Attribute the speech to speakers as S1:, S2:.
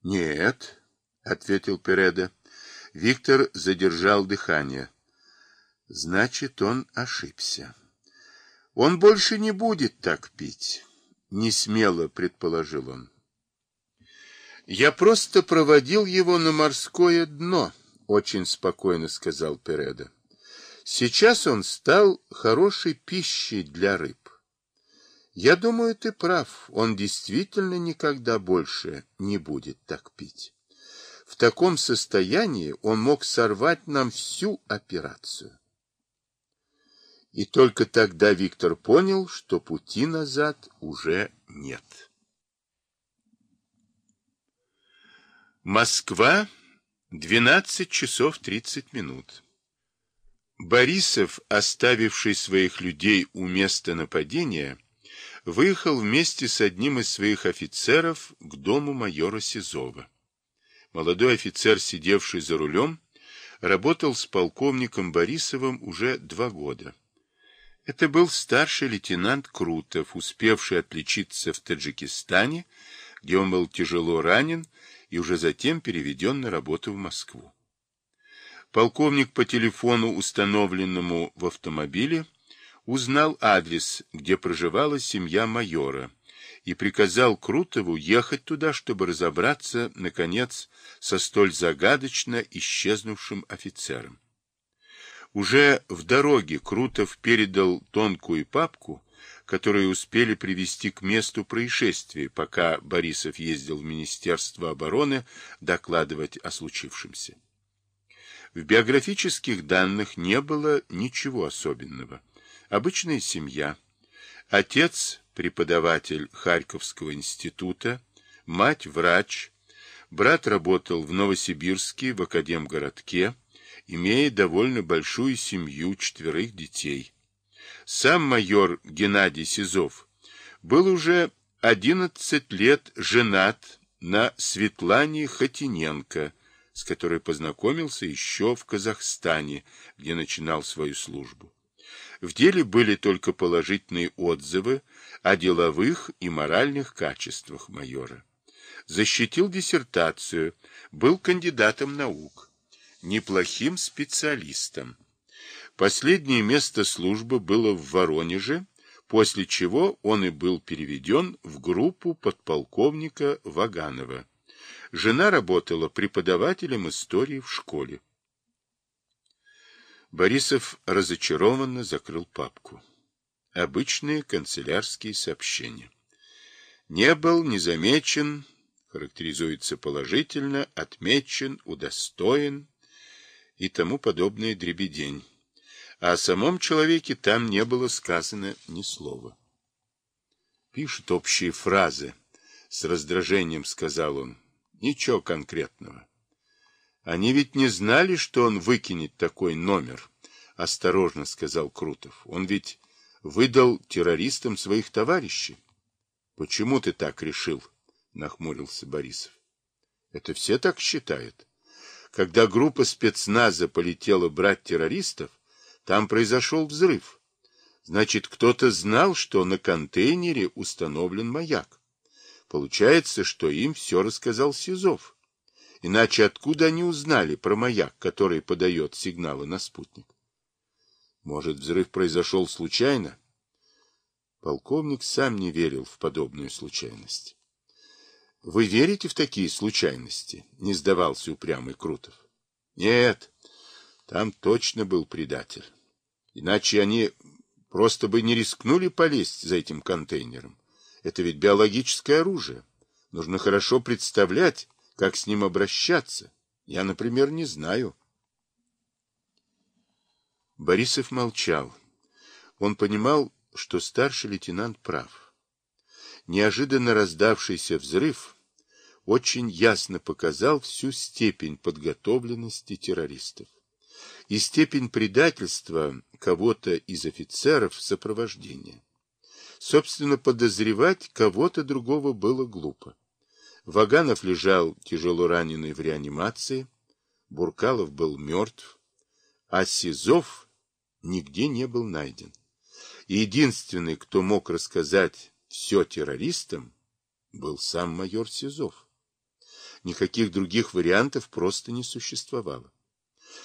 S1: — Нет, — ответил Переда. Виктор задержал дыхание. Значит, он ошибся. Он больше не будет так пить, — несмело предположил он. Я просто проводил его на морское дно, — очень спокойно сказал Переда. Сейчас он стал хорошей пищей для рыб. Я думаю, ты прав, он действительно никогда больше не будет так пить. В таком состоянии он мог сорвать нам всю операцию. И только тогда Виктор понял, что пути назад уже нет. Москва, 12 часов 30 минут. Борисов, оставивший своих людей у места нападения, выехал вместе с одним из своих офицеров к дому майора Сизова. Молодой офицер, сидевший за рулем, работал с полковником Борисовым уже два года. Это был старший лейтенант Крутов, успевший отличиться в Таджикистане, где он был тяжело ранен и уже затем переведен на работу в Москву. Полковник по телефону, установленному в автомобиле, узнал адрес, где проживала семья майора, и приказал Крутову ехать туда, чтобы разобраться, наконец, со столь загадочно исчезнувшим офицером. Уже в дороге Крутов передал тонкую папку, которую успели привести к месту происшествия, пока Борисов ездил в Министерство обороны докладывать о случившемся. В биографических данных не было ничего особенного. Обычная семья. Отец – преподаватель Харьковского института, мать – врач, брат работал в Новосибирске в Академгородке, имея довольно большую семью четверых детей. Сам майор Геннадий Сизов был уже 11 лет женат на Светлане Хотиненко, с которой познакомился еще в Казахстане, где начинал свою службу. В деле были только положительные отзывы о деловых и моральных качествах майора. Защитил диссертацию, был кандидатом наук, неплохим специалистом. Последнее место службы было в Воронеже, после чего он и был переведен в группу подполковника Ваганова. Жена работала преподавателем истории в школе. Борисов разочарованно закрыл папку. Обычные канцелярские сообщения. Не был, не замечен, характеризуется положительно, отмечен, удостоен и тому подобное дребедень. А о самом человеке там не было сказано ни слова. Пишут общие фразы. С раздражением сказал он. Ничего конкретного. Они ведь не знали, что он выкинет такой номер, осторожно сказал Крутов. Он ведь выдал террористам своих товарищей. Почему ты так решил? нахмурился Борисов. Это все так считают. Когда группа спецназа полетела брать террористов, там произошел взрыв. Значит, кто-то знал, что на контейнере установлен маяк. Получается, что им все рассказал Сизов. Иначе откуда они узнали про маяк, который подает сигналы на спутник? Может, взрыв произошел случайно? Полковник сам не верил в подобную случайность. — Вы верите в такие случайности? — не сдавался упрямый Крутов. — Нет, там точно был предатель. Иначе они просто бы не рискнули полезть за этим контейнером. Это ведь биологическое оружие. Нужно хорошо представлять, как с ним обращаться. Я, например, не знаю. Борисов молчал. Он понимал, что старший лейтенант прав. Неожиданно раздавшийся взрыв очень ясно показал всю степень подготовленности террористов и степень предательства кого-то из офицеров сопровождения. Собственно, подозревать кого-то другого было глупо. Ваганов лежал тяжело раненый в реанимации, Буркалов был мертв, а Сизов нигде не был найден. Единственный, кто мог рассказать все террористам, был сам майор Сизов. Никаких других вариантов просто не существовало.